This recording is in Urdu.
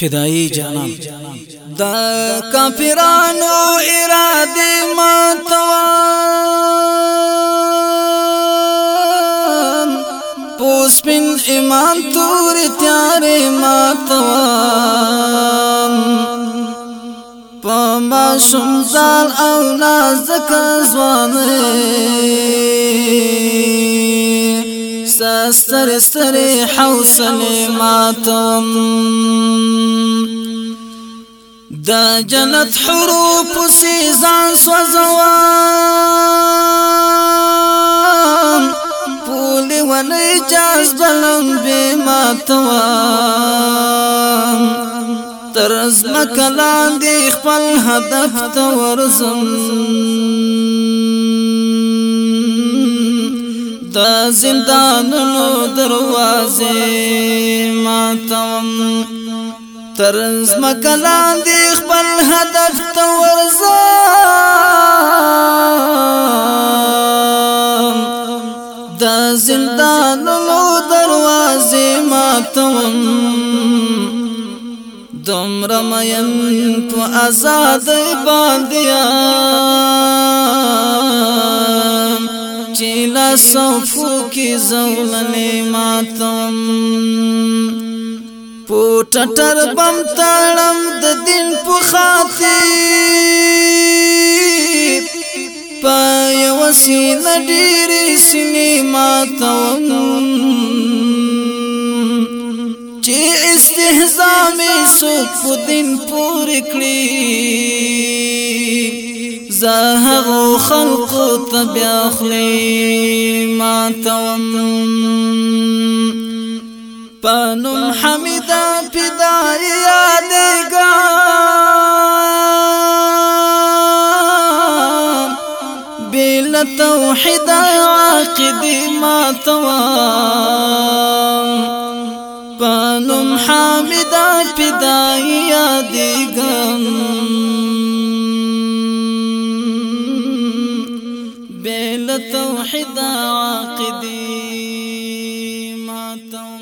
فدائی جانا دا کافرانو ارادی ماتوان پوس پن ایمان تور تیاری ماتوان پاما شمزال او نازک زوانی سستر سر حوصل ماتم۔ دا جنت حروف سیزان سوزوان۔ پولی ولی جاز بلن بی ماتوان۔ ترز مکلان دی خپل هدف تورزم۔ دا زندانونو دروازے ماتم ترز مکلان دی خپل هدف تورزا دا زندانونو دروازے ماتم. دمر مین تو آزاد باندیان چیلا صفو کی زولنی ماتم۔ پوٹا ٹر بم تارم د دین پو خاطی پای وسیل ډیری سینې ماتم۔ چې استهزاء می سو په پور کړی زهغ خلق تبع خلی ما توم پانم حمیدا پدای یادگا بلا توحید عاقدی ما توم پانم حمیدا پدای یادگا توحید عاقدی ماتم